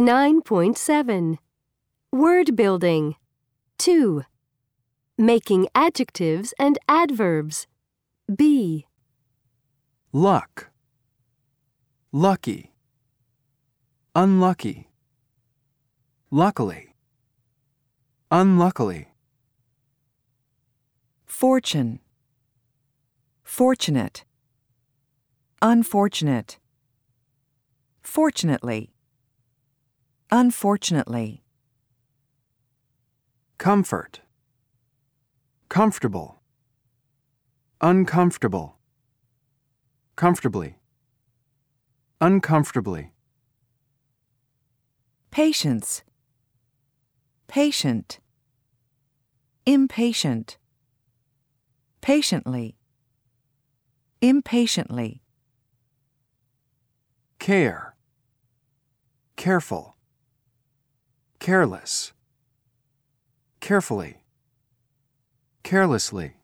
9.7 Word building. 2. Making adjectives and adverbs. B. luck, lucky, unlucky, luckily, unluckily, fortune, fortunate, unfortunate, fortunately, unfortunately, comfort, comfortable, uncomfortable, comfortably, uncomfortably, patience, patient, impatient, patiently, impatiently, care, careful, careless, carefully, carelessly.